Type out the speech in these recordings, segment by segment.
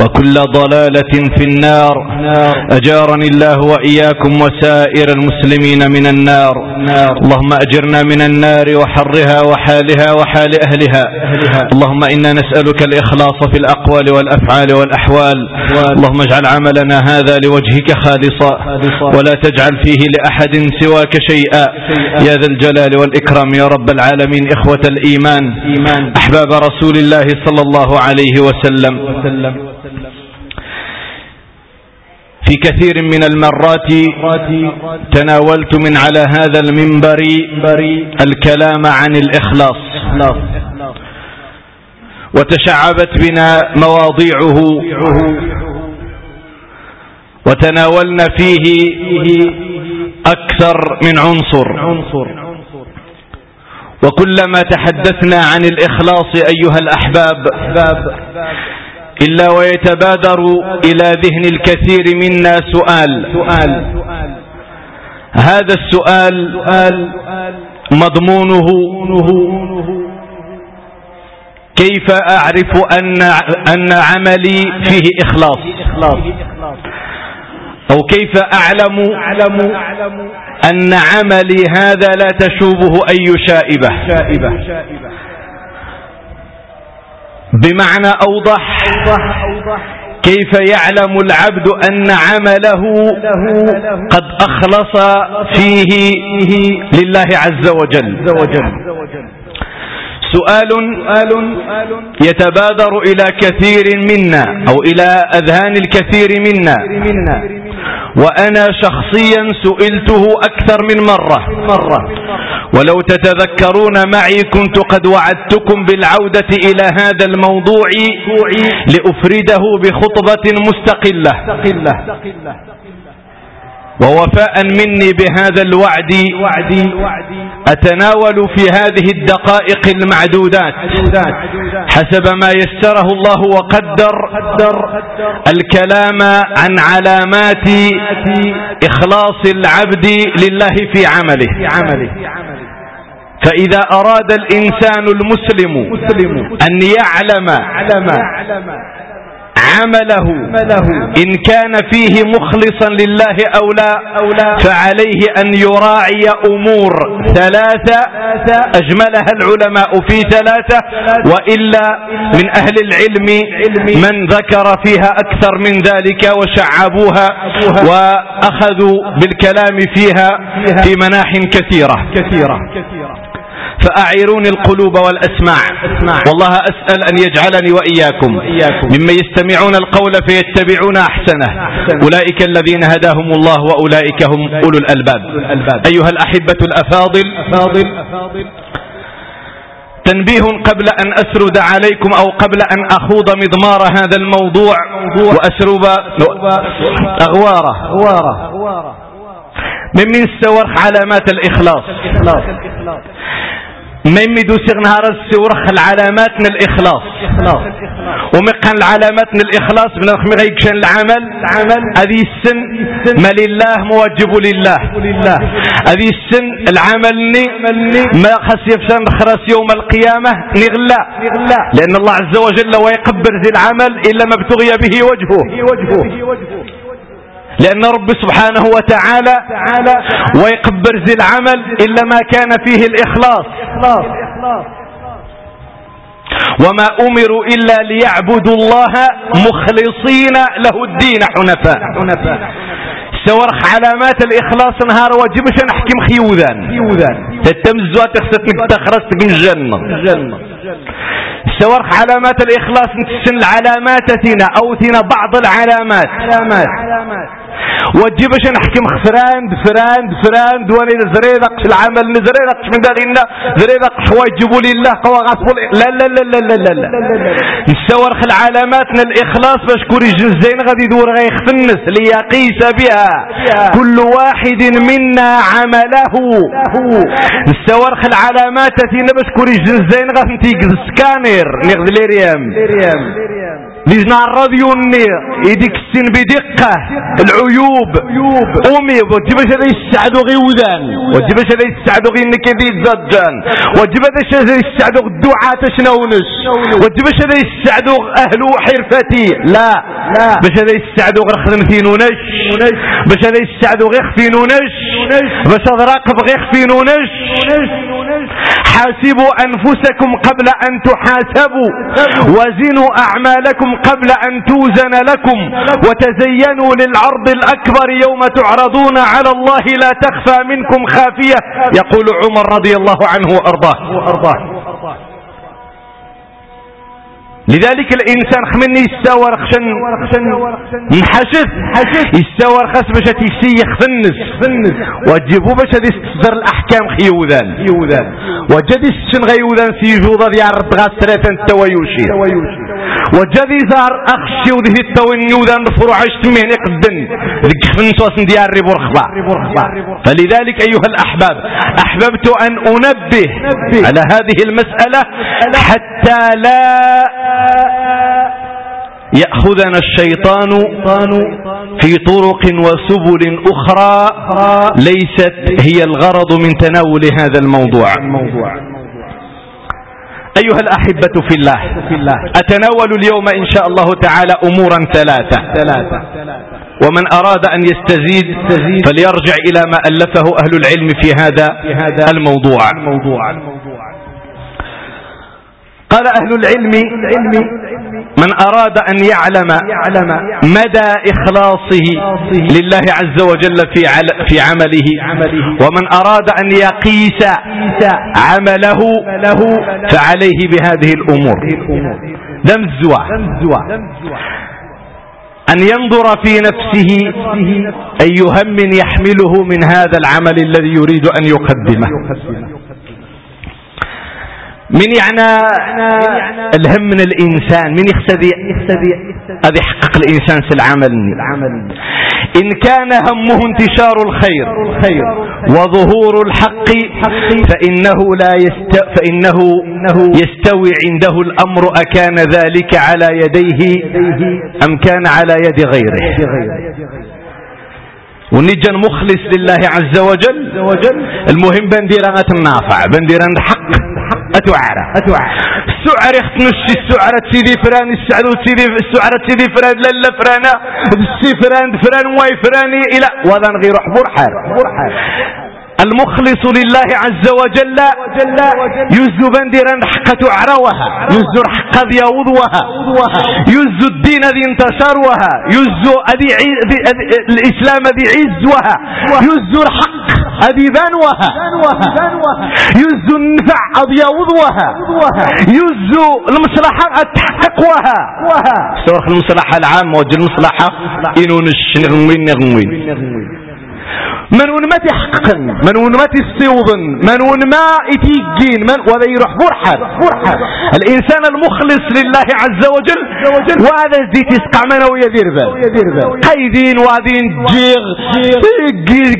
وكل ضلالة في النار. أجارني الله وإياكم وسائر المسلمين من النار. اللهم أجرنا من النار وحرها وحالها وحال أهلها. اللهم إنا نسألك الإخلاص في الأقوال والأفعال والأحوال. اللهم اجعل عملنا هذا لوجهك خالصا. ولا تجعل فيه لأحد سواك شيئا. يا ذا الجلال والإكرام يا رب العالمين إخوة الإيمان. أحباب رسول الله صلى الله عليه وسلم. في كثير من المرات تناولت من على هذا المنبر الكلام عن الإخلاص. وتشعبت بنا مواضيعه. وتناولنا فيه أكثر من عنصر. وكلما تحدثنا عن الإخلاص أيها الأحباب إلا ويتبادر إلى ذهن الكثير منا سؤال. هذا السؤال مضمونه. كيف أعرف أن, أن عملي فيه إخلاص؟ أو كيف أعلم أن عملي هذا لا تشوبه أي شائبة. بمعنى أوضح. كيف يعلم العبد أن عمله قد أخلص فيه لله عز وجل؟ سؤال يتبادر إلى كثير منا أو إلى أذهان الكثير منا. وأنا شخصيا سئلته أكثر من مرة. ولو تتذكرون معي كنت قد وعدتكم بالعودة إلى هذا الموضوع لأفرده بخطبة مستقلة. ووفاء مني بهذا الوعد أتناول في هذه الدقائق المعدودات حسب ما يسره الله وقدر الكلام عن علامات إخلاص العبد لله في عمله. فإذا أراد الإنسان المسلم أن يعلم عمله. إن كان فيه مخلصا لله أو لا فعليه أن يراعي أمور ثلاثة أجملها العلماء في ثلاثة وإلا من أهل العلم من ذكر فيها أكثر من ذلك وشعبوها وأخذوا بالكلام فيها في مناح كثيرة. فأعيروني القلوب والأسماع. والله أسأل أن يجعلني وإياكم. ممن يستمعون القول فيتبعون أحسنه. أولئك الذين هداهم الله وأولئك هم أولو الألباب. أيها الأحبة الأفاضل. تنبيه قبل أن أسرد عليكم أو قبل أن أخوض مضمار هذا الموضوع. وأسرب أغوارة. من من استورخ علامات الإخلاص. ما يمدو سيغ نهار السورخ العلامات من الإخلاص. ومقن العلامات من الإخلاص من الخمي غيكشان العمل. هذه السن ما لله موجب لله. هذه السن العمل ما خاص يفشان خراس يوم القيامة نغلا. لأن الله عز وجل ويقبر ذي العمل إلا ما ابتغي به وجهه. لأن رب سبحانه وتعالى ويقبر ذي العمل إلا ما كان فيه الإخلاص. وما أمروا إلا ليعبدوا الله مخلصين له الدين حنفاء. سورخ علامات الإخلاص نهار واجبش نحكم خيوذان. تتمزوا تخستك تخرستك من الجنة سورخ علامات الإخلاص نتسن العلامات ثنا أو ثنا بعض العلامات. علامات وتجيب باش نحكم خسران بفران بفران دواني زريدق العمل زريدق من دارنا زريدق حوايج جيبوا لي الله قوا غاصبوا لا لا لا لا لا لا لا. نستور العلامات الإخلاص باش كوري جزين غادي يدور غيخفنس ليقيس بها. كل واحد منا عمله. نستور العلامات تينا باش كوري جزين غادي تيقز سكانير نغد ليريام لجنا الراديو يديك السن بدقة. العيوب. أمي وجب هذا يسعدوا غي وذان وجب هذا يسعدوا غي نكذي زجان. وجب هذا يسعدوا الدعاة شنونش وجب هذا يسعدوا أهل حرفتي. لا. باش هذا يسعدوا غير خدمتين ونش باش هذا يسعدوا غير خفين ونش باش هذا راقب غير خفين ونش حاسبوا أنفسكم قبل أن تحاسبوا. وزنوا أعمالكم قبل أن توزن لكم وتزينوا للعرض الأكبر يوم تعرضون على الله لا تخفى منكم خافية. يقول عمر رضي الله عنه وأرضاه. لذلك الإنسان خمني يستوى رخشن محشث يستوى رخص باش تيسيخ فنس وتجيبو باش تصدر الأحكام خيوذان. وجد السن غيوذان سيجوضا ديال رب غاسرة التويوشي وجد زار أخشي وذي التوين يوذان بفروع اجتمعني قدن. ذك فنس واسن ديال ريبو رخبا. فلذلك أيها الأحباب أحببت أن أنبه على هذه المسألة حتى لا يأخذنا الشيطان في طرق وسبل أخرى ليست هي الغرض من تناول هذا الموضوع. أيها الأحبة في الله أتناول اليوم إن شاء الله تعالى أمورا ثلاثة. ومن أراد أن يستزيد فليرجع إلى ما ألفه أهل العلم في هذا الموضوع. قال أهل العلم من أراد أن يعلم مدى إخلاصه لله عز وجل في في عمله. ومن أراد أن يقيس عمله فعليه بهذه الأمور. دم أن ينظر في نفسه أي هم يحمله من هذا العمل الذي يريد أن يقدمه. من يعني الهم من الإنسان؟ من يختدي هذا يحقق الإنسان في العمل. إن كان همه انتشار الخير وظهور الحق فإنه لا يست فإنه يستوي عنده الأمر أكان ذلك على يديه أم كان على يد غيره. ونجا مخلص لله عز وجل. المهم بنديران النافع بنديران الحق. أتوعرة أتوعرة السعر يختنش السعرة سيدي فران السعر سيدي السعرة سيدي فران لا فرانا. السي فران فران واي فراني إلى. وذا غير حبور حال المخلص لله عز وجل يزو بندرا حق عروها يزو حق ذي وضوها يزو الدين ذي انتشروها أذي الإسلام ذي عزوها يزو الحق أذي بانوها يزو النفع أذي وضوها يزو المصلحة تحققوها سورة المصلحة العامة وجه المصلحة إنو نش نغمين نغمين. من ما تحققن من ما تستيوضن من وين ما يتيجين من وهذا يروح برحر الإنسان المخلص لله عز وجل وهذا زي تسقع من ويدير بال قيدين وهذين جيغ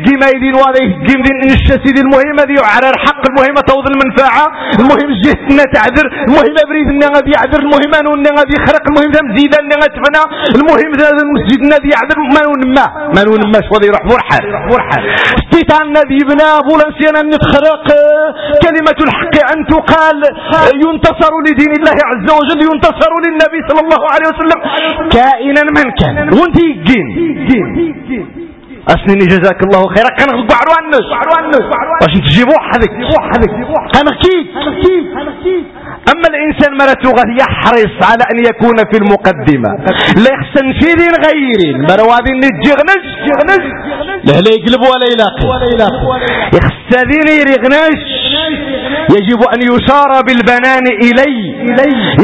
قيمة يدين وهذا يهجم دين الشسيد المهمة دي على الحق المهمة توض المنفعة المهم جهتنا تعذر المهم أبريد أن غادي يعذر المهم أنه غادي يخرق المهم مزيدا أن غتفنى المهم المسجد الذي يعذر ما ما ما ما شو يروح برحر برحر ستيت عن النبي بنا بولنسينا نتخرق كلمة الحق أن تقال. ينتصر لدين الله عز وجل ينتصر للنبي صلى الله عليه وسلم. كائنا من كان. وانت يجين أسنني جزاك الله خيرا. كان غبعروا عنك باش تجيب وحدك أنا كيك أما الإنسان مرته يحرص على أن يكون في المقدمة. لا يحسن في دين غير مروادين نتجغنش لا لا يقلب ولا يلاقي. يحسن دين يرغنش يجب أن يشار بالبنان إلي.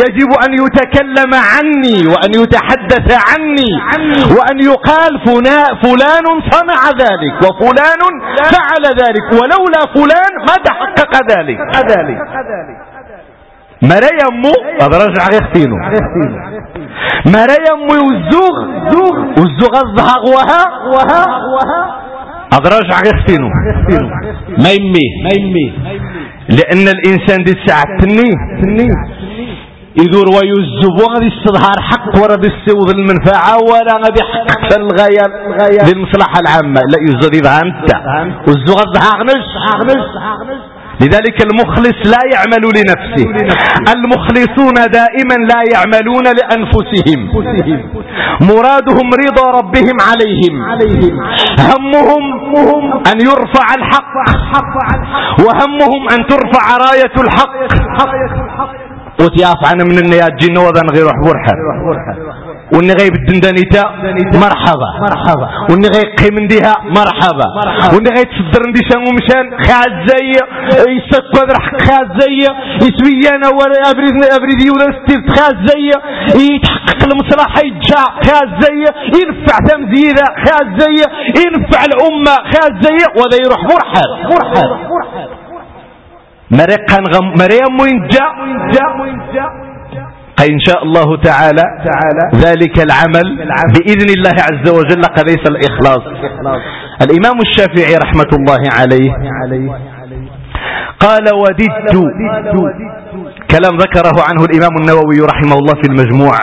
يجب أن يتكلم عني وأن يتحدث عني وأن يقال فلان صنع ذلك وفلان فعل ذلك ولولا فلان ما تحقق ذلك. مرا يمو هذا رجع غيختينو مرا يمو والزوغ؟ والزوغ الزهق وها؟ وها هذا رجع غيختينو ما يميه ما يميه لأن الإنسان دي الساعة تنيه يدور ويزب وغادي يستظهر حق ورد السوض المنفعة ولا غادي يحقق الغاية للمصلحة العامة. لا يزد يبغى أنت. والزغر غنش لذلك المخلص لا يعمل لنفسه. المخلصون دائما لا يعملون لأنفسهم. مرادهم رضا ربهم عليهم. همهم أن يرفع الحق. وهمهم أن ترفع راية الحق. وتياف عن من النيات جن وذن غير حبورحة وإني غيب الدندانيتا مرحبا. مرحبا. وإني غيب قيم ديها مرحبا. وإني غيب تصدر نديشان ومشان خاز زي يسكو رح خاز زي يسويانا ولا ابريد ابريد يولا ستير خاز زي يتحقق المصلحة يتجا خاز زي ينفع تمزيدة خاز زي ينفع الأمة خاز زي وذا يروح مرحب. مرحب. غم مريم وين جاء إن شاء الله تعالى ذلك العمل بإذن الله عز وجل قديس الإخلاص. الإمام الشافعي رحمة الله عليه قال وددت. كلام ذكره عنه الإمام النووي رحمه الله في المجموع.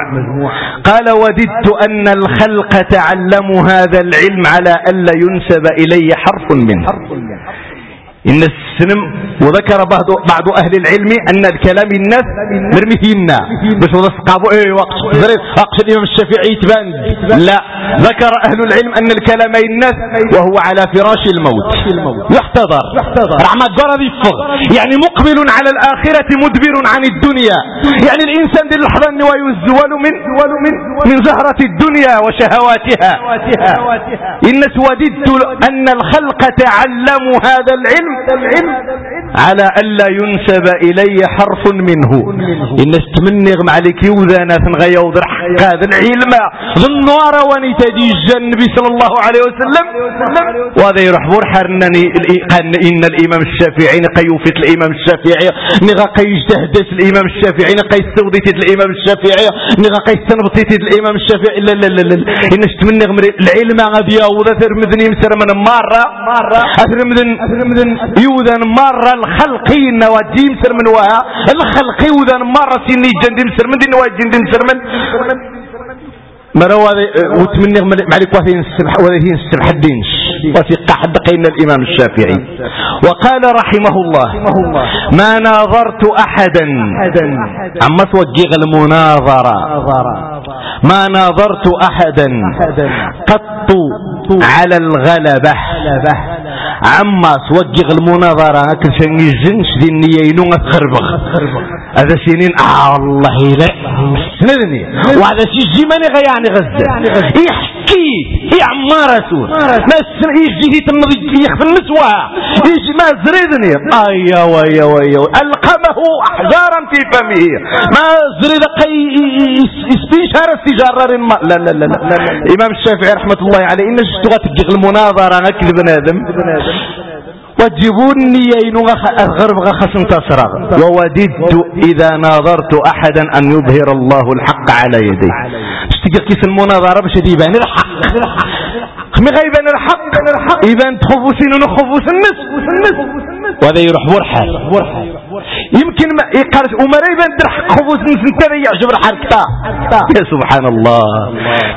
قال وددت أن الخلق تعلموا هذا العلم على ألا ينسب إلي حرف منه. إن السنم وذكر بعض بعض أهل العلم أن الكلام الناس مرميهن. باش وضع سقابوا إيه وقت أقصد الإمام الشافعي تبان لا. ذكر أهل العلم أن الكلام الناس وهو على فراش الموت. يحتضر رحمة قرد يفغ يعني مقبل على الآخرة مدبر عن الدنيا. يعني الإنسان دي اللحظة ويزول من من من زهرة الدنيا وشهواتها. إن وددت أن الخلق تعلموا هذا العلم. على ألا ينسب إلي حرف منه. إن استمنغ معلك يوذانا ثنغي وضر هذا العلم. ظنوار ونتدي النبي صلى الله عليه وسلم. وهذا يروح برحر قال إن الإمام الشافعي نقي يوفت الإمام الشافعي. نغا يجتهدت الإمام الشافعي. نقي يستوضيت الإمام الشافعي. نغا يستنبطيت الإمام الشافعي. لا لا لا لا إن استمنغ العلم. غادي يوضا ثرمذني مسر من مرة. أثرمذن يوذن مرة الخلقين وجيم سر من وها. الخلقي يوذن مرة سيني جندم سر من دين وجندم سر من مروا وتمنى مالك وثين السبح وثين السبح الدينش. وفي قحد قين الإمام الشافعي. وقال رحمه الله ما ناظرت أحدا. عما توجه المناظرة. ما ناظرت أحدا قط على الغلبة. عما توجه المناظرة كل يزنش دي النية ينو خربغ هذا سنين آه الله لا سندني وهذا شي جيماني غياني غزة. كي هي عمارة ما يجي تنضي يخف النسوة. يجي ما زريدني. ايا ويا ويا القمه أحجارا في فمه. ما زريد قي استشار استجارة لا لا لا لا الامام الشافعي رحمة الله عليه إن شتغت المناظرة هكذا بنادم وجبوني ينغخ أغرب غخس تصرغ ووددت إذا ناظرت أحدا أن يظهر الله الحق على يدي. اشتقى كيس المناظرة باش يبان الحق. خمي غيبان الحق. إذا تخفوسين ونخفوس النس وهذا يروح برحال. يمكن ما يقارس وما يبان درحق خفوس النس انت يعجب الحال كتا. يا سبحان الله.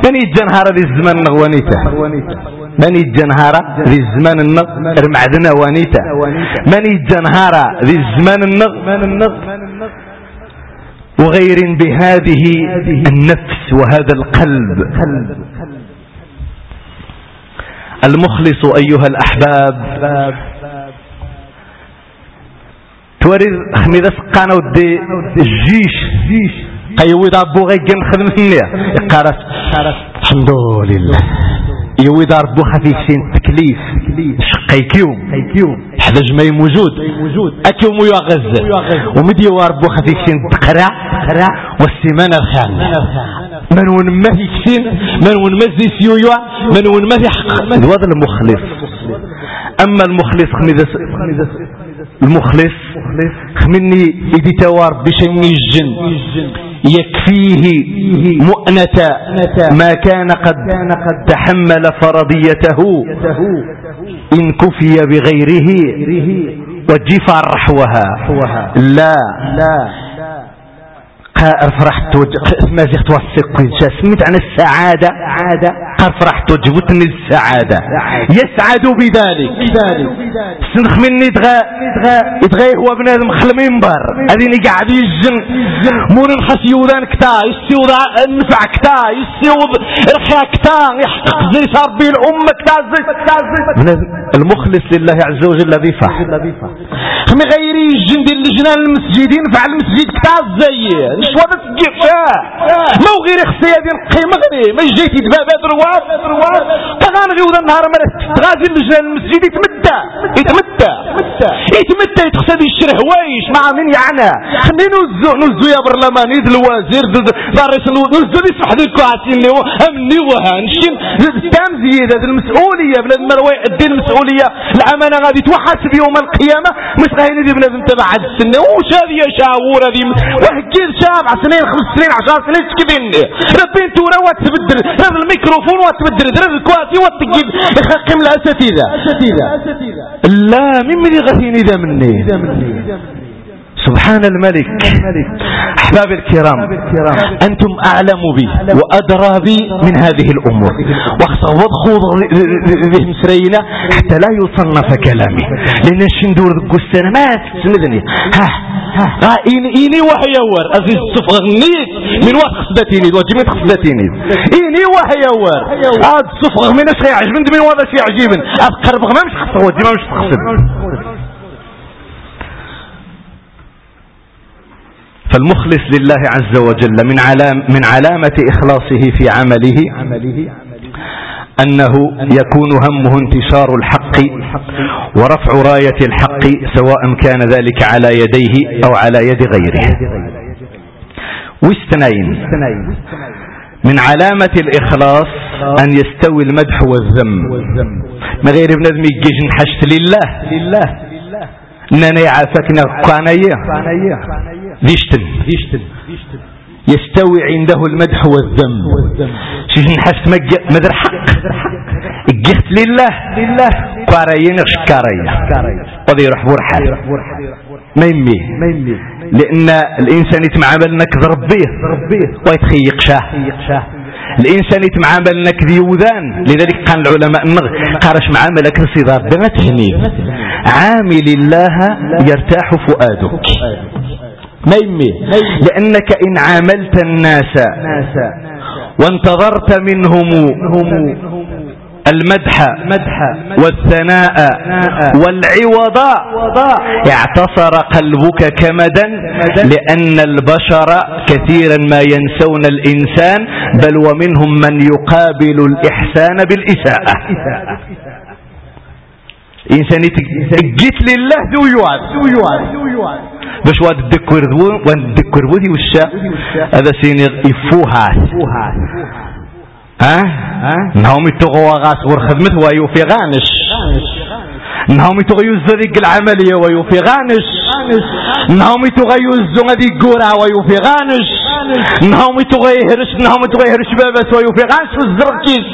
من يتجنهر هذه الزمان نغوانيته. من الجنهارة ذي الزمان النغ؟ رمعدنا وانيتا من الجنهارة ذي الزمان النغ؟ وغير بهذه النفس وهذا القلب. المخلص أيها الأحباب. توريد خميدة سقانا ودي الجيش قيوي ضابو غي خدم قارس الحمد لله. يوي دار بو خفيف سين تكليف. شقيكيوم حدا جماي موجود. اكيوم يغز. ومدي وار بو خفيف سين تقرع. والسيمانة الخامسة من ون ما في كسين من ون ما زي سيويا من ون ما في حق. هذا المخلص. أما المخلص خميدة المخلص خمني إذا توار بشني الجن يكفيه مؤنة ما كان قد تحمل فرضيته. إن كفي بغيره وجفر رحوها. لا. فرحت ما زغت توثق سميت عن السعادة. قال فرحت وجبتني السعادة يسعد بذلك. سنخ مني دغا دغا هو بنادم خل منبر. هذيني قاعد يجن. مور نخس يودان كتا يسيوض النفع كتا يسيوض رخا كتا يحقق زي ربي الأمة كتا زي المخلص لله عز وجل ذي فح خمي غيري يجن دي اللجنان المسجدين فعل المسجد كتا زي وضع الجفاء ما هو غير خصية ديال القيمة غير ما جيت يدفع بهذا الرواب تغانا جودا النهار مرة تغازي المجنان المسجد يتمتع. يتمتع. يتمتع. يتخسد يشري هوايش مع من يعنى. خلينا نوزو نوزو يا برلمان يد الوزير دار رئيس نوزو دي صح دي كواسين لي أمني وهانشين. تام زيادة المسؤولية. بلاد مروي الدين المسؤولية. الأمانة غادي توحاسب يوم القيامة. مش غايني دي بلاد انت بعد السنة. وش هذه يا شاور هذه وهكذا سبع سنين خمس سنين عشر سنين تكبين. ربي انتو روا تبدل هذا الميكروفون وتبدل هذا الكواتي وتجيب. يخقم الاساتذه لا مين من يغثيني ذا مني. سبحان الملك. أحباب الكرام أنتم أعلم بي وأدرى بي من هذه الأمور. وخوض ذهم سرينا حتى لا يصنف كلامي. لأن الشندور ذكو السنمات سندني ها ها. إيني إيني وحيور أزيز صفغنيت من وقت خصدتيني وجميت خصدتيني. إيني وحيور هذا الصفغ من أشغي عجبن من وضع شيء عجيبا أذكر بغ ما مش خصد وجمع مش فالمخلص لله عز وجل من علام من علامة إخلاصه في عمله أنه يكون همه انتشار الحق ورفع راية الحق سواء كان ذلك على يديه أو على يد غيره. واستنين من علامة الإخلاص أن يستوي المدح والذم. ما غير ابن آدم يجيش نحشت لله لله. اننا يعافكنا قانية. ذيشتن يستوي عنده المدح والذم. شيش نحس مدر حق؟ اجهت لله. لله قاريين شكارية وذي يروح برحال ما يمي. لأن الإنسان يتمعامل نك ربيه. ويتخيق شاه. الإنسان يتمعامل نك ذي وذان لذلك قال العلماء النغ قارش معاملك الصدار بما تهنيه عامل الله يرتاح فؤادك. ما يمي؟ لأنك إن عاملت الناس وانتظرت منهم. المدح والثناء والعوض. اعتصر قلبك كمدا لأن البشر كثيرا ما ينسون الإنسان بل ومنهم من يقابل الإحسان بالإساءة. إنسان جيت لله ذو يوعد. باش واد الدكور ذو واد الدكور ذي وشا هذا سين يفوها ها؟ نهومي تغوى غاس ورخدمت ويوفي غانش. نهومي تغيوز ذيك العملية ويوفي غانش. نهومي تغيوز ذيك قورا ويوفي غانش. نهومي تغيهرش نهومي تغيهرش بابس ويوفي غانش. والزركيس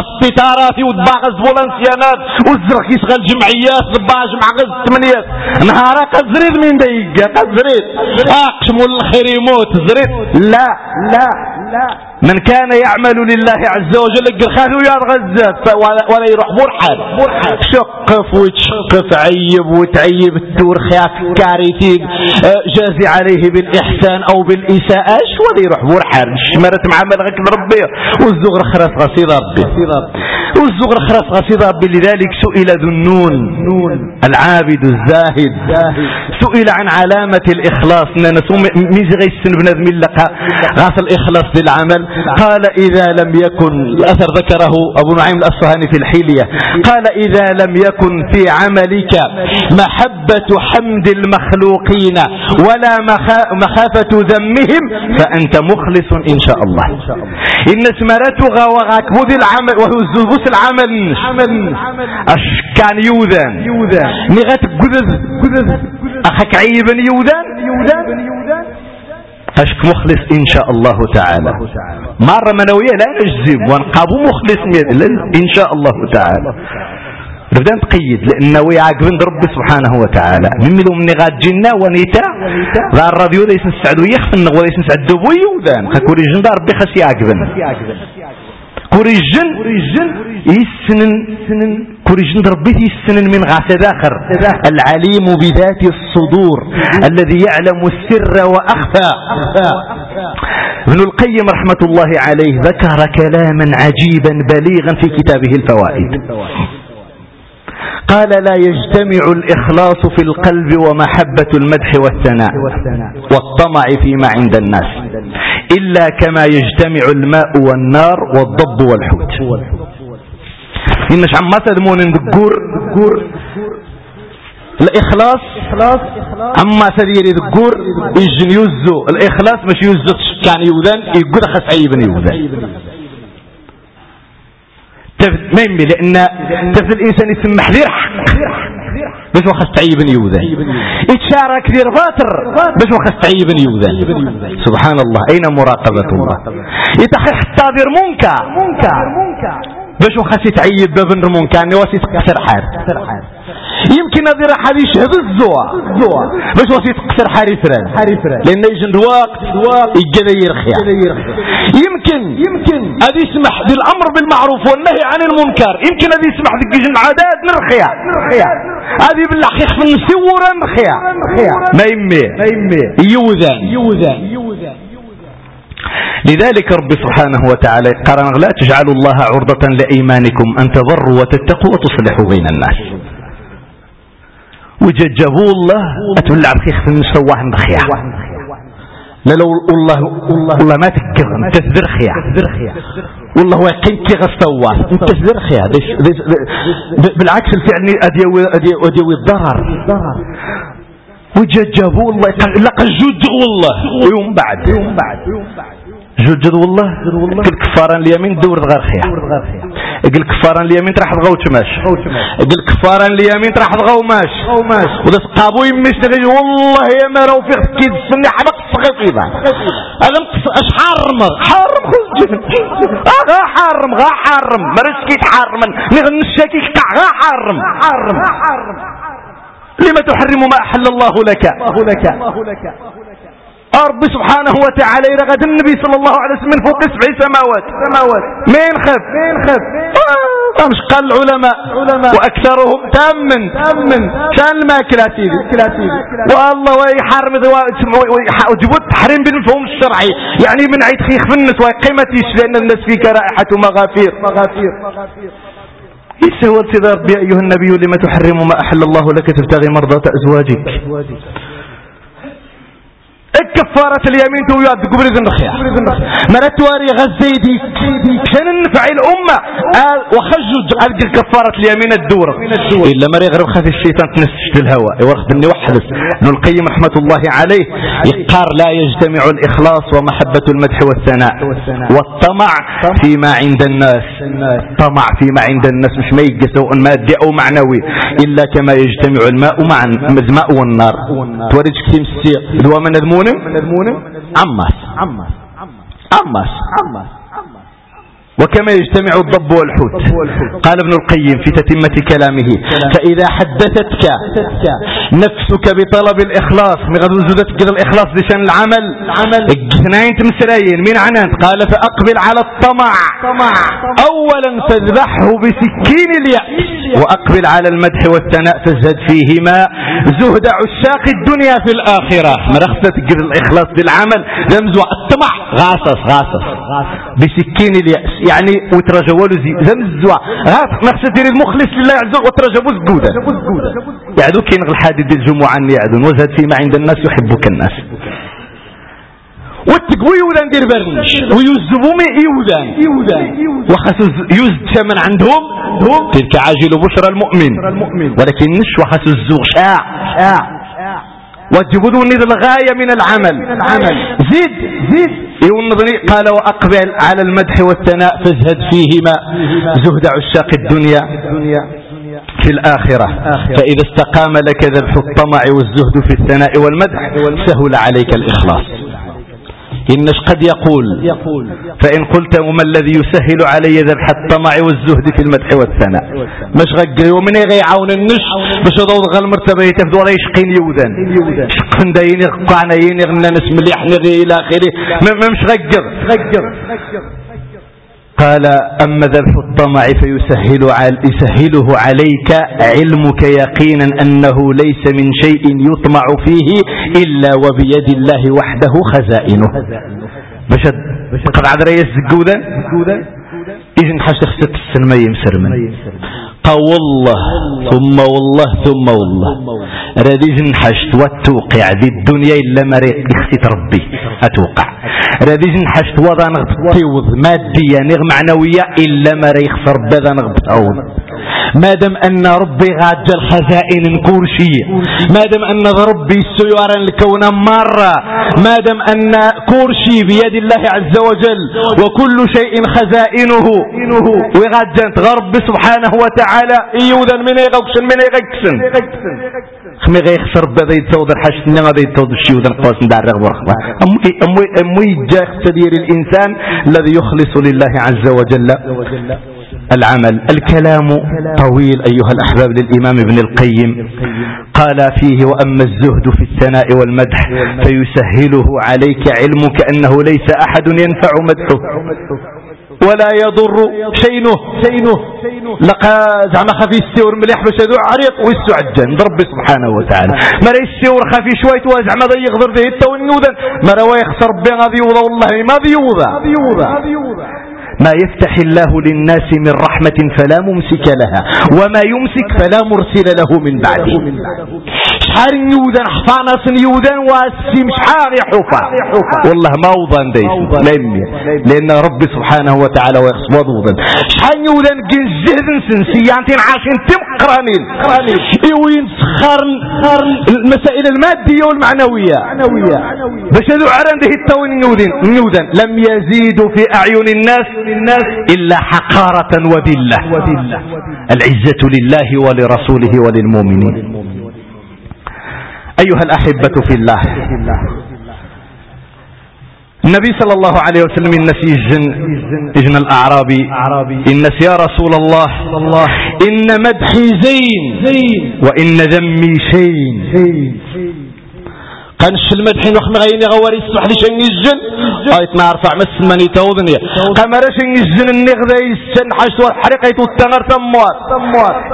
السيطارات وطباغ الفولنسيانات والزركيس غال جمعيات ضباع جمع غز الثمانيات نهارا قد زريد من دايقة قد زريد اقسموا الخير يموت زريد لا لا. لا. من كان يعمل لله عز وجل خاذ يا الغزات ولا يروح برحل. شقف وتشقف عيب وتعيب التور خياف كاريتيك آه، جازي عليه بالإحسان أو بالإساءة ولا يروح برحل؟ شمرت معامل ربي والزغر خرس غسيد ربي. والزغر خرس غسيد ربي لذلك سئل ذو النون. العابد الزاهد. سئل عن علامة الإخلاص. نسو ميزي غيسن بنادم لقى غاس الإخلاص للعمل. قال إذا لم يكن الأثر ذكره أبو نعيم الأصفهاني في الحيلية قال إذا لم يكن في عملك محبة حمد المخلوقين ولا مخافة ذمهم فأنت مخلص إن شاء الله. إن سمرتها وغاكبوذ العمل وهو الزبوس العمل كان يوذان. نغات قدد أخك عيبا يوذان؟ هشك مخلص إن شاء الله تعالى. مرة منوية لا نجزم ونقابو مخلص إن شاء الله تعالى. نبدأ نتقيد لأنه يعاقب ربي سبحانه وتعالى. من ملو من غاد جنة ونيتا. ذا الراديو ليس نسعدو يخفن وليس نسعد دبوي وذان خاكوري جندا ربي خاص يعاقبن كوريجن يسنن كوريجن ربي يسنن من غاث ذاخر العليم بذات الصدور الذي يعلم السر وأخفى. ابن القيم رحمة الله عليه ذكر كلاما عجيبا بليغا في كتابه الفوائد. قال لا يجتمع الإخلاص في القلب ومحبة المدح والثناء والطمع فيما عند الناس. إلا كما يجتمع الماء والنار والضب والحوت. إنش عما تدمون ذكور الإخلاص عما تدير ذكور يجن يزو الإخلاص مش يزو كان يوذن يقول خس عيبا يوذن. ما يمي لأن تفل الإنسان يسمح ذي باش وخص تعيب يوذن يتشارك كثير فاتر باش وخص تعيب يوذن سبحان الله. أين مراقبة الله؟ يتخي حتى دير منكر باش وخص يتعيب باب المنكر واسي تكسر حار. يمكن هذه راح يشهد الزوا باش واسي تقصر حارثران لأن يجي الوقت يجي يرخيا. يمكن. يمكن. هذه يسمح بالأمر بالمعروف والنهي عن المنكر. يمكن هذه يسمح بالجن العادات نرخيا. هذه بالحقيقة في النسورة نرخيا. ما يمي. يوذان. يوذان. لذلك رب سبحانه وتعالى قرن لا تجعلوا الله عرضة لأيمانكم أن تبروا وتتقوا وتصلحوا بين الناس. وججبوا الله. أتولع بخيخ في المستوى نخيا لا لو الله الله ما تكر انت تذرخيا والله يقين كي غستوى انت تذرخيا بالعكس الفعل اديوي اديوي الضرر. وججبوا الله. لقد جد والله ويوم بعد. يوم بعد. جد والله كل كفارا اليمين دور غير خيا قل كفارا اليمين راح تغو تماش قل كفارا اليمين راح تغو ماش. وذا تقابو نغي والله يا ما راو فيك كيد السنة حبق صغيطيبا هذا أش حرم حرم غا حرم غا حرم مرس كي تحرم نغن الشاكي غا حرم حرم لما تحرم ما أحل الله لك. الله لك. رب سبحانه وتعالى يرغد النبي صلى الله عليه وسلم من فوق سبع سماوات. سماوات. مين خف؟ مين خف؟ آه مش قال العلماء. وأكثرهم تامن تامن كان الماكلة تيدي والله ويحرم وجبوا التحريم بالمفهوم الشرعي. يعني من عيد خيخ في النس وقيمة لأن الناس فيك رائحة مغافير. مغافير. ليس هو ربي أيها النبي لما تحرم ما أحل الله لك تبتغي مرضات أزواجك. كفارة اليمين تو ياد قبل النخيا مرت واري غزيدي. كان نفع الأمة؟ وخجج أرجل كفارة اليمين الدورة. إلا مري غرب خذ الشيطان تنسشت الهواء. يورخ بني وحدث. ابن القيم رحمة الله عليه. يقار لا يجتمع الإخلاص ومحبة المدح والثناء. والطمع فيما عند الناس. طمع فيما عند الناس. مش ما يقسوا مادي أو معنوي. إلا كما يجتمع الماء مع الماء والنار. تورج كتيم السيق. دوا من عماس عماس عماس عماس وكما يجتمع الضب والحوت. قال ابن القيم في تتمة كلامه فإذا حدثتك نفسك بطلب الإخلاص مغضو زودتك الإخلاص لشأن العمل. اجتنين تمسرين من عنان قال فأقبل على الطمع. أولا فاذبحه بسكين اليأس وأقبل على المدح والثناء فازهد فيهما. زهد عشاق الدنيا في الآخرة. مرختك الإخلاص للعمل. زمزوا الطمع. غاصص غاصص. بسكين اليأس يعني وترجوا له زمزوا هات نفس دير المخلص لله عز وجل وترجوا زقودا يعدو كين الحادث الجمعة يعدون وزاد فيما عند الناس يحبك الناس. والتقوي ولا ندير برنش؟ ويزبومي يودان وخاص يزد من عندهم تلك عاجل بشرى المؤمن. ولكن نش وخاص الزوغ شاع. وجبدوا الغاية من العمل. زيد زيد. يونظني قال وأقبل على المدح والثناء فازهد فيهما زهد عشاق الدنيا في الآخرة. فإذا استقام لك ذبح الطمع والزهد في الثناء والمدح سهل عليك الإخلاص. إنش قد يقول. فإن قلت وما الذي يسهل علي ذبح الطمع والزهد في المدح والثناء. مش غقري ومن يغي عون النش. باش ضوض غل مرتبة يتفد ولا يشقين يودان شقن داين يقعنا يغنى نسم مليح نغي إلى آخره. مش غقر قال أما ذبح الطمع فيسهل يسهله عليك علمك يقينا أنه ليس من شيء يطمع فيه إلا وبيد الله وحده خزائنه. بشد. قد عذر يزقودا إذن حشت خسرت السنمية يمسر من والله ثم والله ثم والله. ردي حشت وتوقع ذي الدنيا إلا مريق أختي ربي. أتوقع. ردي حشت وضع نغبت مادية نغ معنوية إلا مريق فربي ذا نغبت أوض ما دام أن ربي غاج الخزائن كورشي ما دام أن ربي السيارة الكون مرة ما دام أن كورشي بيد الله عز وجل وكل شيء خزائنه. وغاجنت غرب سبحانه وتعالى ايوذا من يغكسن من يغكسن خمي غيخسر بدا يتوض الحش انما بدا يتوض الشيوذ القوس ندار رغب امي امي امي جاخ تدير الإنسان الذي يخلص لله عز وجل. العمل. الكلام طويل أيها الأحباب للإمام ابن القيم. قال فيه وأما الزهد في الثناء والمدح فيسهله عليك علمك أنه ليس أحد ينفع مدحه ولا يضر شينه. شينه لقى زعما خفي السيور مليح باش هذو عريق ويسعجن ربي سبحانه وتعالى. ما راه السيور خفي شوية زعما ذا يغدر به ما راه يخسر ربي غادي يوضا والله ما بيوضا ما يفتح الله للناس من رحمة فلا ممسك لها وما يمسك فلا مرسل له من بعده. شحال يودن حفانا يودن واسم شحال يحوفا. والله ما ديس لأمي لأن ربي سبحانه وتعالى ويخص وضن. شحال يودن جزهدن سنسيانتين عاشين تم قرانين. يوين سخرن المسائل المادية والمعنوية. باش هذو عران ده التوين يودن لم يزيدوا في أعين الناس للناس إلا حقارة وذلة. العزة لله ولرسوله وللمؤمنين. أيها الأحبة في الله. النبي صلى الله عليه وسلم الناس يجن يجن الأعرابي الناس يا رسول الله إن مدحي زين وإن ذمي شين. كان المدحين حين وخم غيني غواري السوح لشان يجن ايت ما أرفع مس مني توضني قمر شن يجن النغذا يسن حشت والحريق يتو التغر تموار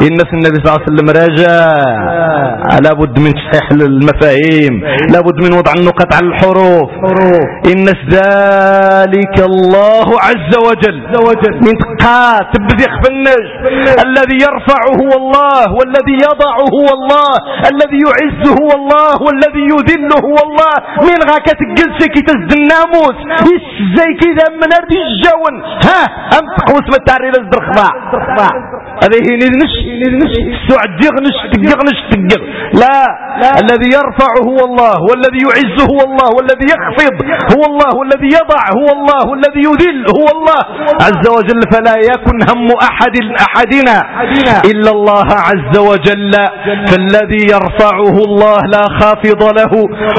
الناس النبي صلى الله عليه وسلم راجع. لابد من تصحيح المفاهيم. لابد من وضع النقط على الحروف. الناس ذلك الله عز وجل. من تقات تبدي خفنج الذي يرفع هو الله والذي يضع هو الله الذي يعز هو الله والذي يذل هو الله. من غاك تقلسي كي تزد الناموس. زي كذا من أردي الجون ها ام تقوس ما تعري لزد الخضاع هذه هي نش سعد يغنش تقغنش تقغ لا الذي يرفع هو الله والذي يعز هو الله والذي يخفض هو الله والذي يضع هو الله والذي يذل هو الله. عز وجل فلا يكن هم أحد أحدنا إلا الله عز وجل. فالذي يرفعه الله لا خافض له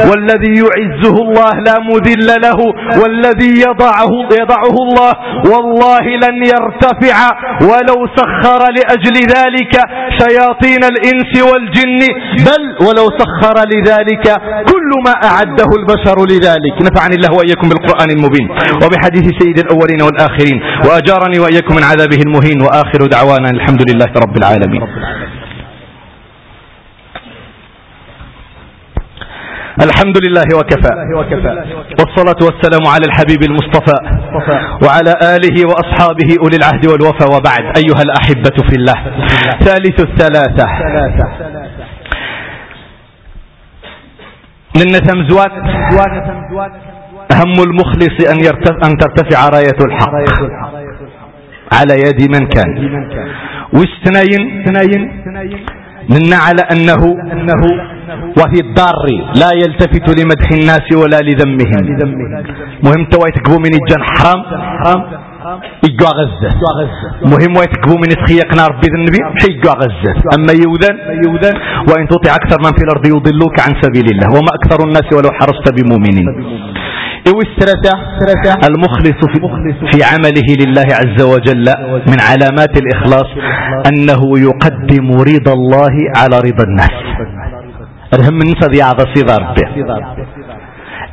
والذي يعزه الله لا مذل له. والذي يضعه يضعه الله والله لن يرتفع ولو سخر لأجل ذلك شياطين الإنس والجن. بل ولو سخر لذلك كل ما أعده البشر لذلك. نفعني الله وإياكم بالقرآن المبين. وبحديث سيد الأولين والآخرين. وأجارني وإياكم من عذابه المهين. وآخر دعوانا الحمد لله رب العالمين. الحمد لله وكفى. والصلاة والسلام على الحبيب المصطفى وعلى آله وأصحابه أولي العهد والوفى وبعد. أيها الأحبة في الله. ثالث الثلاثة. من ثمزوات هم المخلص أن, أن ترتفع راية الحق. على يد من كان. واستنين من على أنه وفي الدار لا يلتفت لمدح الناس ولا لذمهم. مهم توا يتقبوا من الجن حرام. يقوى غزة. مهم ويتقبوا من نار ربي النبي مش يقوى غزة. أما يوذن وإن تطع أكثر من في الأرض يضلوك عن سبيل الله. وما أكثر الناس ولو حرصت بمؤمنين. إو الثلاثة المخلص في, في عمله لله عز وجل من علامات الإخلاص أنه يقدم رضا الله على رضا الناس. أرهم الناس هذه هذا صيدا ربي.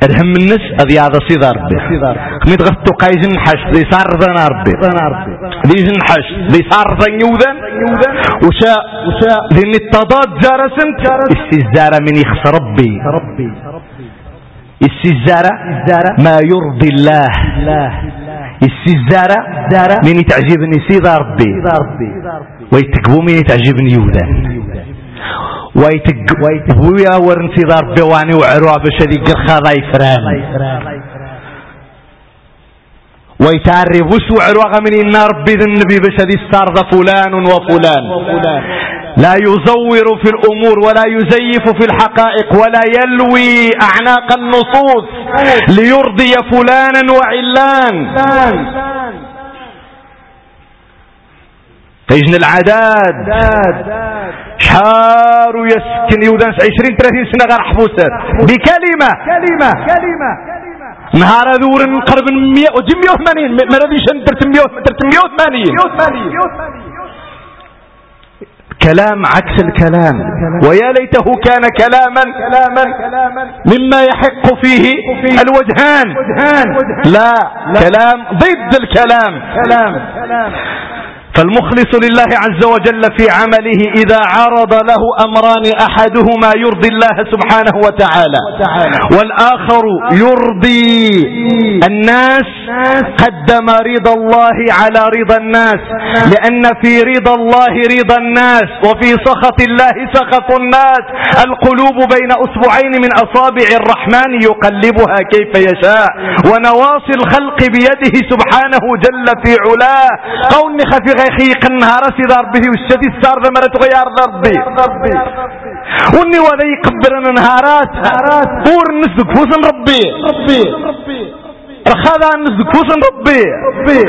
أرهم الناس هذه هذا صيدا ربي. خميت غفتو قايز نحش ذي صار ذنا ربي. ذي نحش ذي صار ذن يوذن. وشا ذي التضاد جارسنت استزارة من يخص ربي. استزارة ما يرضي الله. استزارة من يتعجبني سيدا ربي. ويتقبو من يتعجبني يوذن ويتبويا ورنتظار بواني وعروة بشدي قرخا ضاي فراني ويتعرف وسو عروة من النار بذن النبي بشدي استارض فلان وفلان. لا يزور في الأمور ولا يزيف في الحقائق ولا يلوي أعناق النصوص ليرضي فلانا وعلان. تيجن العداد. شحار يسكن يودانس عشرين ثلاثين سنة غير حفوسات بكلمة. كلمة كلمة نهار ذور قرب وجي مئة وثمانين. ما رضيش درت مئة درت مئة وثمانين. كلام عكس الكلام. ويا ليته كان كلاما. مما يحق فيه الوجهان. لا كلام ضد الكلام. فالمخلص لله عز وجل في عمله إذا عرض له أمران أحدهما يرضي الله سبحانه وتعالى والآخر يرضي الناس قدم رضا الله على رضا الناس لأن في رضا الله رضا الناس وفي سخط الله سخط الناس القلوب بين أسبوعين من أصابع الرحمن يقلبها كيف يشاء ونواصي الخلق بيده سبحانه جل في علاه. قول خفي غيخيق النهار سيد ربه والشدي السار ذمرة غيار ربي وني وذا يقبر نهارات بور نسك فوسن ربي. رخاذا نسك فوسن ربي. ربي.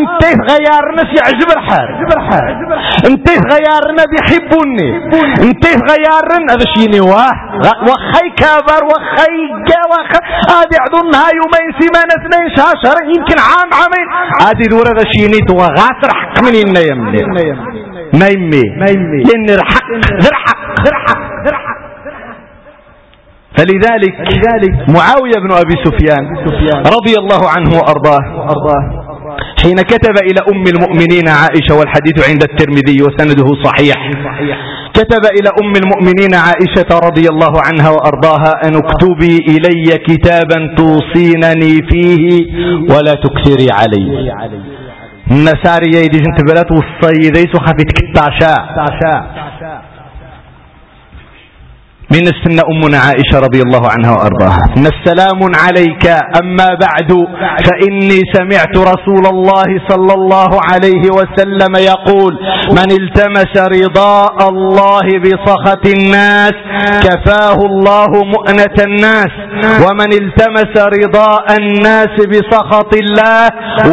انتيه غيارنا يعجب الحال. انتيه غيارنا بيحبوني. انتيه غيارنا هذا شيني واه وخي كابر وخي وخي هذه عدونها يومين سيمانة اثنين شهر يمكن عام عامين. هذه دورة ذا شيني توا غاسر حق من إنا يملي ما يمي لأن الحق ذر حق ذر حق ذر حق فلذلك معاوية بن أبي سفيان رضي الله عنه وأرضاه. حين كتب إلى أم المؤمنين عائشة والحديث عند الترمذي وسنده صحيح. كتب إلى أم المؤمنين عائشة رضي الله عنها وأرضاها أن اكتبي إلي كتابا توصينني فيه ولا تكثري علي. النساري يدي جنت بلات والصيديس وخفت كتاشا. من السنة أمنا عائشة رضي الله عنها وأرضاها. السلام عليك أما بعد فإني سمعت رسول الله صلى الله عليه وسلم يقول من التمس رضاء الله بسخط الناس كفاه الله مؤنة الناس. ومن التمس رضاء الناس بسخط الله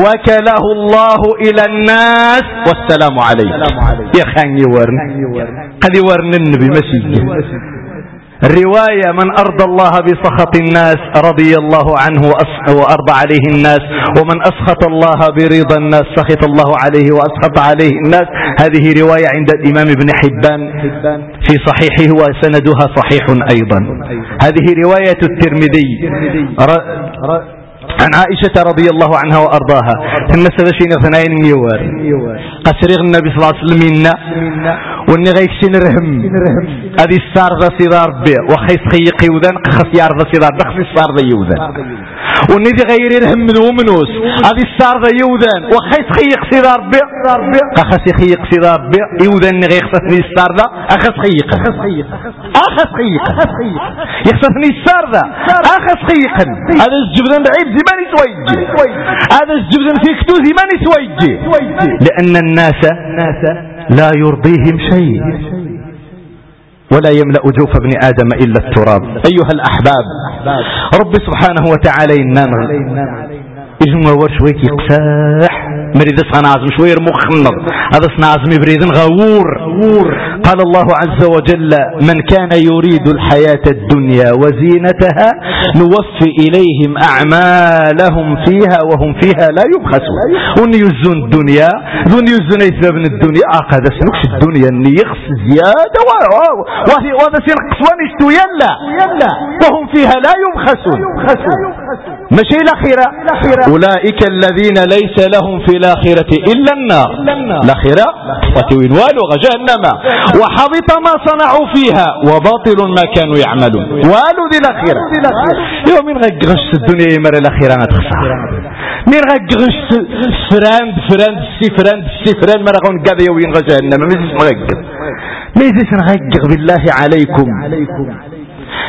وكله الله إلى الناس. والسلام عليك. يا خاني ورن. قد ورن. النبي مسيح الرواية من أرضى الله بسخط الناس رضي الله عنه وأرضى عليه الناس ومن أسخط الله برضا الناس سخط الله عليه وأسخط عليه الناس. هذه رواية عند الإمام ابن حبان في صحيحه وسندها صحيح أيضا. هذه رواية الترمذي. عن عائشة رضي الله عنها وأرضاها. النسبة شين ثنين نيوار قسرغ النبي صلى الله عليه وسلم منا واني غيكسين رهم هذه السار ذا صدار بي. وخيس خيق يوذان قخص يار ذا صدار بخص السار ذا يوذان واني ذي غير رهم ومنوس. هذه السار ذا يوذان وخيس خيق صدار بي. قخص خيق صدار بي. يوذان غيخصني السار ذا. أخص خيق. أخص خيق. يخصني السار ذا. أخص خيقا هذا الجبدان بعيد زمان يسويجي هذا الجبدان في كتو زمان يسويجي لأن الناس لا يرضيهم شيء. ولا يملأ جوف ابن آدم إلا التراب. أيها الأحباب رب سبحانه وتعالى إننا إجمع ورشويك يقساح مريد صنعزم شوير مخنض هذا صنعزم بريد غور قال الله عز وجل من كان يريد الحياة الدنيا وزينتها نوفي إليهم أعمالهم فيها وهم فيها لا يبخسون. ون يزون الدنيا ذون يزون أسباب الدنيا أقاد سنكش الدنيا أن يخص زيادة وهذا سينقص ونشتو يلا. وهم فيها لا يبخسون. ماشي الأخيرة أولئك الذين ليس لهم في الآخرة إلا النار. الآخرة وتوين والو جهنم وحبط ما صنعوا فيها وباطل ما كانوا يعملون. والو دي الآخرة. يوم من غش الدنيا يمر الآخرة ما تخسر من غش فراند فراند سي فراند سي فراند ما رغون قاذا يوين جهنم. ما يزيش نغق ما يزيش نغق بالله عليكم.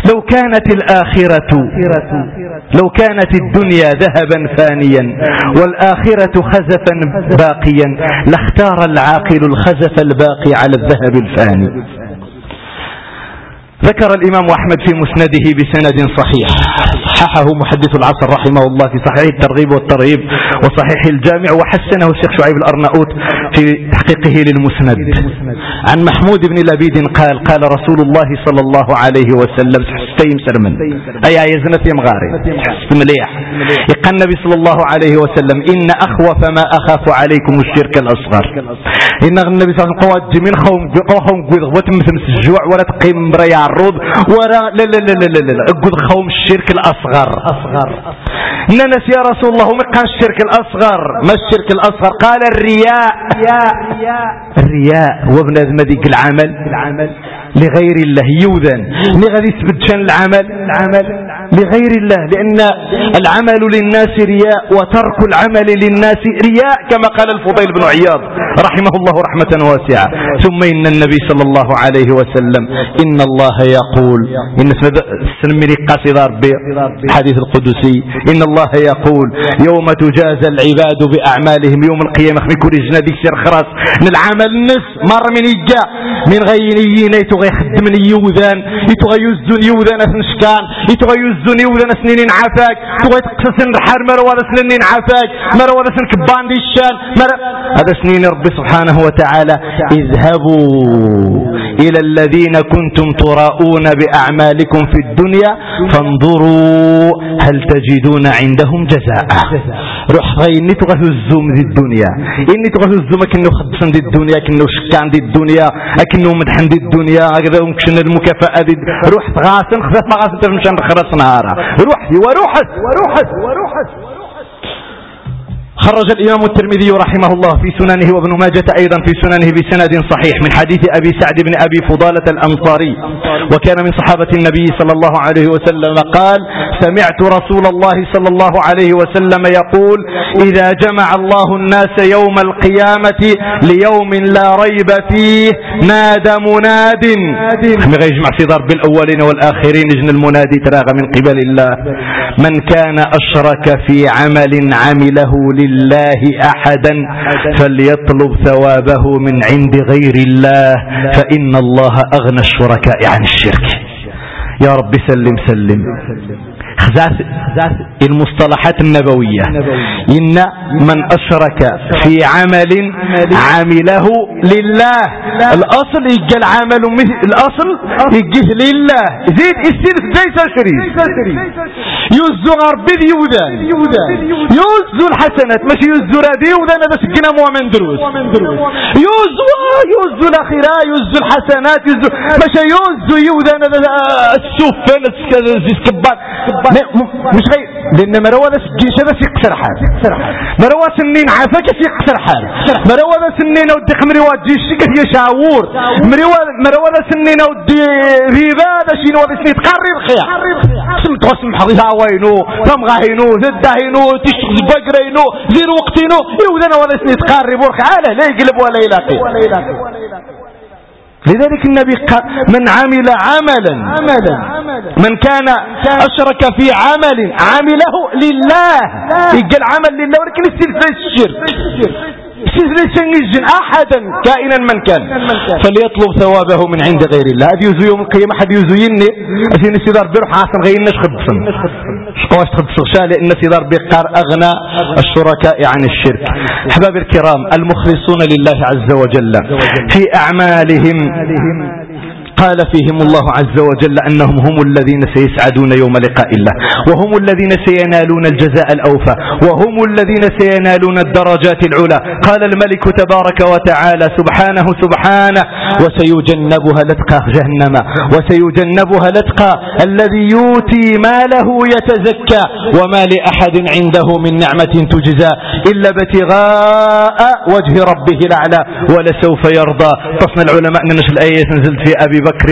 لو كانت الآخرة لو كانت الدنيا ذهبا فانيا والآخرة خزفا باقيا لاختار العاقل الخزف الباقي على الذهب الفاني. ذكر الإمام أحمد في مسنده بسند صحيح. صححه محدث العصر رحمه الله في صحيح الترغيب والترهيب وصحيح الجامع وحسنه الشيخ شعيب الأرناؤوت في تحقيقه للمسند. عن محمود بن لبيد قال قال رسول الله صلى الله عليه وسلم حستيم سرمن. أي يزنة مغاري. مليح. يقال النبي صلى الله عليه وسلم إن أخوف ما أخاف عليكم الشرك الأصغر. إن النبي صلى الله عليه وسلم من خوم خوم وتمثل الجوع ولا تقيم بريا العروض ورا لا لا لا لا لا لا. أقول خوم الشرك الأصغر. أصغر. ننس يا رسول الله ما كان الشرك الأصغر؟ ما الشرك الأصغر؟ قال الرياء. الرياء هو بنادم هذيك العمل. العمل. لغير الله يوذن. مي غادي يثبت العمل. العمل لغير الله لأن العمل للناس رياء وترك العمل للناس رياء كما قال الفضيل بن عياض رحمه الله رحمة واسعة. ثم إن النبي صلى الله عليه وسلم إن الله يقول إن سنمري قصد ربي الحديث القدسي إن الله يقول يوم تجازى العباد بأعمالهم يوم القيامة جنة ديك سير خراس العمل النس مر من إجا من غيريين يتغي خدم يوذان يتغي يوذان أثنشكان يتغي يزن يوذان سنين عفاك تغي تقسسن رحار مرة ولا سنين عفاك مرة ولا سن كبان ديشان مرة هذا سنين ربي سبحانه وتعالى. اذهبوا إلى الذين كنتم تراؤون بأعمالكم في الدنيا فانظروا هل تجدون عندهم جزاء. روح غيني تغهزوا من الدنيا. إني تغهزوا ما كنو خدسن دي الدنيا كنو شكان دي الدنيا كنو مدحن دي الدنيا ومكشن المكافأة دي روح تغاسن خذت ما غاسن تفمشان خرس نهارا روح وروحت وروحت وروحت خرج الإمام الترمذي رحمه الله في سننه وابن ماجة أيضا في سننه بسند صحيح من حديث أبي سعد بن أبي فضالة الأنصاري. وكان من صحابة النبي صلى الله عليه وسلم قال سمعت رسول الله صلى الله عليه وسلم يقول إذا جمع الله الناس يوم القيامة ليوم لا ريب فيه نادى مناد. ما يجمع في ضرب الأولين والآخرين جن المنادي تراغ من قبل الله. من كان أشرك في عمل عمله لله. أحدا فليطلب ثوابه من عند غير الله فإن الله أغنى الشركاء عن الشرك. يا رب سلم سلم. خزاس المصطلحات النبوية. إن من أشرك في عمل عمله لله. الأصل يجي العمل الأصل يجي لله. زيد السلف زي شريف. يوزو غربي يودان يوزو الحسنات. ماشي يوزو رادي ودان هذا سكنا مو من دروس. يوزو يوزو الأخيرة يوزو الحسنات يوزو ماشي يوزو يودان هذا السفن السكبان مش غير لأن مروه ده سجين شبه في قصر حال مروه سنين عافاك قصر حال مروه ده سنين ودي خمري وادي الشيك هي شاور. مروه ده سنين ودي ريبا ده شين ودي سنين. تقرب خيا. سم تغسم حظيها وينو؟ تم غاهينو زدهينو تشتغل بقرينو؟ زير وقتينو؟ يودنا ولا سنين. تقرب ورخ عاله لا يقلب ولا يلاقي لذلك النبي قال من عمل عملا من كان أشرك في عمل عمله لله. يجي العمل لله ولكن استلفاء الشرك. سنجن أحدا كائنا من كان. فليطلب ثوابه من عند غير الله. هذا يزو يوم القيامة حد يزويني؟ أثين السيدار بيروح حاسن غير نش خبصن شقواش تخبص شاء لأن السيدار بيقار أغنى الشركاء عن الشرك. أحباب الكرام المخلصون لله عز وجل في أعمالهم. قال فيهم الله عز وجل أنهم هم الذين سيسعدون يوم لقاء الله وهم الذين سينالون الجزاء الأوفى وهم الذين سينالون الدرجات العلى. قال الملك تبارك وتعالى سبحانه سبحانه وسيجنبها لتقى جهنم وسيجنبها لتقى الذي يؤتي ماله يتزكى وما لأحد عنده من نعمة تجزى إلا ابتغاء وجه ربه الأعلى ولسوف يرضى. تصنع العلماء أن الآية نزلت في أبي بكر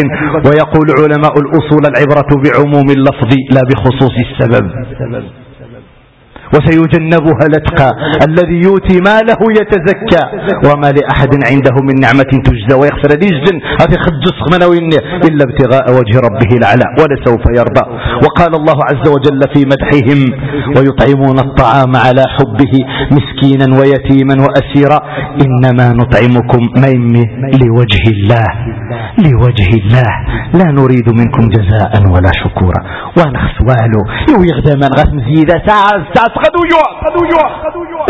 ويقول علماء الأصول العبرة بعموم اللفظ لا بخصوص السبب. وسيجنبها الاتقى الذي يؤتي ماله يتزكى. وما لأحد عنده من نعمة تجزى ويغفر. دي الجن هذه خجص منوين إلا ابتغاء وجه ربه العلى ولسوف يرضى. وقال الله عز وجل في مدحهم ويطعمون الطعام على حبه مسكينا ويتيما وأسيرا. إنما نطعمكم ميم لوجه الله لوجه الله. لا نريد منكم جزاء ولا شكورا. والو يو يغدى غاس مزيدة ساعة ساعة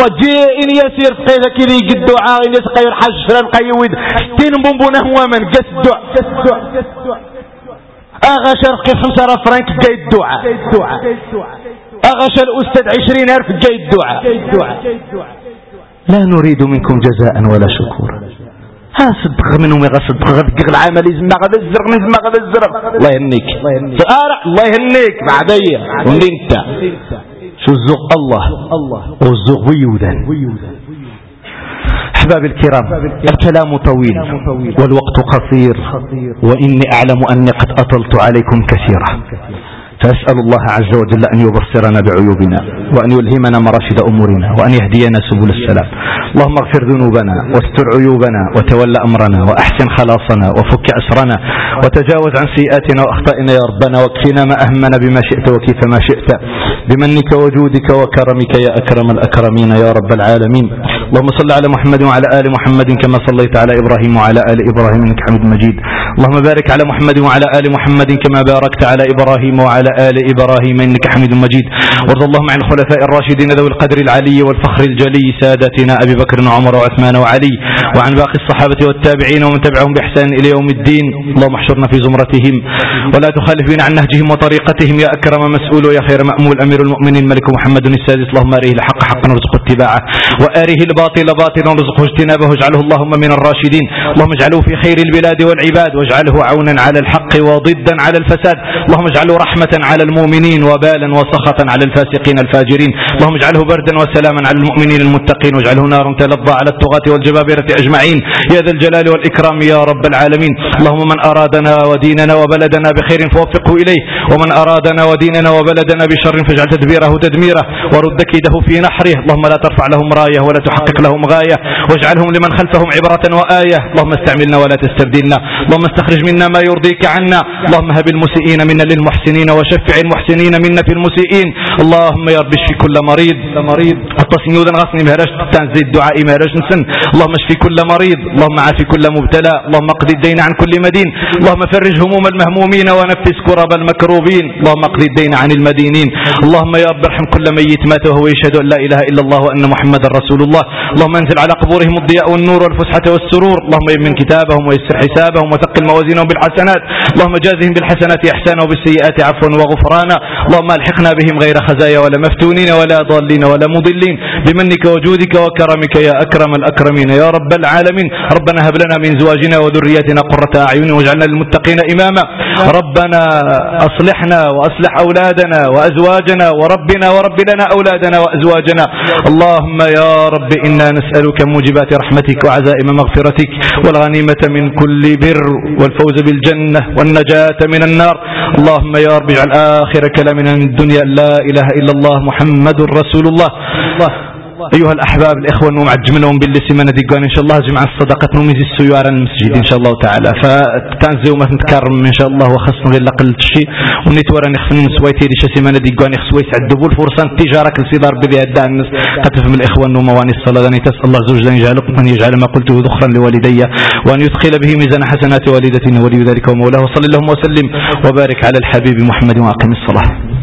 وجي إن يسير فقيدة كذي قد دعاء إن يسقي الحج فران قيود هو من أغا شرقي خمسة فرانك جاي الدعاء أغش الأستاذ عشرين ألف جاي الدعاء لا نريد منكم جزاء ولا شكورا. ها صدق منهم يغا صدق غدق العمل يزمع غدا الزرق نزمع غدا الزرق. الله يهنيك. الله يهنيك. بعديا. وني انت شو الله. والزوق ويودان أحباب الكرام الكلام طويل والوقت قصير وإني أعلم أني قد أطلت عليكم كثيرا. فأسأل الله عز وجل أن يبصرنا بعيوبنا وأن يلهمنا مراشد أمورنا وأن يهدينا سبل السلام. اللهم اغفر ذنوبنا واستر عيوبنا وتولى أمرنا وأحسن خلاصنا وفك أسرنا وتجاوز عن سيئاتنا وأخطائنا يا ربنا واكفنا ما أهمنا بما شئت وكيف ما شئت. بمنك وجودك وكرمك يا أكرم الأكرمين يا رب العالمين. اللهم صل على محمد وعلى آل محمد كما صليت على إبراهيم وعلى آل إبراهيم إنك حميد مجيد. اللهم بارك على محمد وعلى آل محمد كما باركت على إبراهيم وعلى آل إبراهيم إنك حميد مجيد. وارض اللهم عن الخلفاء الراشدين ذوي القدر العلي والفخر الجلي سادتنا أبي بكر وعمر وعثمان وعلي وعن باقي الصحابة والتابعين ومن تبعهم بإحسان إلى يوم الدين. اللهم احشرنا في زمرتهم ولا تخالف بنا عن نهجهم وطريقتهم يا أكرم مسؤول ويا خير مأمول. أمير المؤمنين ملك محمد السادس. اللهم أريه الحق حقا وارزقه اتباعه. وأريه الباطل باطلا وارزقه اجتنابه واجعله اللهم من الراشدين. اللهم اجعله في خير البلاد والعباد واجعله عونا على الحق وضدا على الفساد. اللهم اجعله رحمة على المؤمنين وبالا وسخطا على الفاسقين الفاجرين. اللهم اجعله بردا وسلاما على المؤمنين المتقين واجعله نارا تلظى على الطغاة والجبابرة أجمعين. يا ذا الجلال والإكرام يا رب العالمين. اللهم من أرادنا وديننا وبلدنا بخير فوفقه إليه. ومن أرادنا وديننا وبلدنا بشر فاجعل تدبيره تدميره ورد كيده في نحره. اللهم لا ترفع لهم راية ولا تحقق لهم غاية واجعلهم لمن خلفهم عبرة وآية. اللهم استعملنا ولا تستبدلنا. اللهم استخرج منا ما يرضيك عنا. اللهم هب المسيئين منا للمحسنين وشفع المحسنين منا في المسيئين. اللهم يا رب اشفي كل مريض. مريض التصني وذن غصني مهرش تنزي الدعاء مهرش نسن اللهم اشفي كل مريض. اللهم عافي كل مبتلى. اللهم اقضي الدين عن كل مدين. اللهم فرج هموم المهمومين ونفس كرب المكروبين. اللهم اقضي الدين عن المدينين. اللهم يا رب ارحم كل ميت مات وهو يشهد أن لا إله إلا الله وأن محمدا رسول الله. اللهم انزل على قبورهم الضياء والنور والفسحة والسرور. اللهم يمن كتابهم ويسر حسابهم وثقل موازينهم بالحسنات. اللهم جازهم بالحسنات احسانا وبالسيئات عفوا وغفرانا. اللهم ألحقنا بهم غير خزايا ولا مفتونين ولا ضالين ولا مضلين. بمنك وجودك وكرمك يا أكرم الأكرمين يا رب العالمين. ربنا هب لنا من زواجنا وذرياتنا قرة أعين واجعلنا للمتقين إماما. ربنا أصلحنا وأصلح أولادنا وأزواجنا وربنا ورب لنا أولادنا وأزواجنا. اللهم يا رب إنا نسألك موجبات رحمتك وعزائم مغفرتك والغنيمة من كل بر والفوز بالجنة والنجاة من النار. اللهم يا رب اجعل آخر كلامنا من الدنيا. لا إله إلا الله محمد رسول الله. أيها الأحباب الإخوة نوم عجمنهم باللي سيمانة ديقان إن شاء الله جمع الصدقة نومي السيارة المسجد إن شاء الله تعالى. فتنزي وما تنتكرم إن شاء الله وخصنا غير لقل الشيء ونتورا نخفن سويتي ليش سيمانة ديقان يخسوي سعدبوا الفرصة التجارة كالسيدار بذي أداء الناس. من الإخوة نوم واني الصلاة. أن تسأل الله زوج أن يجعل أن يجعل ما قلته ذخرا لوالدي وأن يدخل به ميزان حسنات والدتنا ولي ذلك ومولاه. وصلى اللهم وسلم وبارك على الحبيب محمد وأقم الصلاة.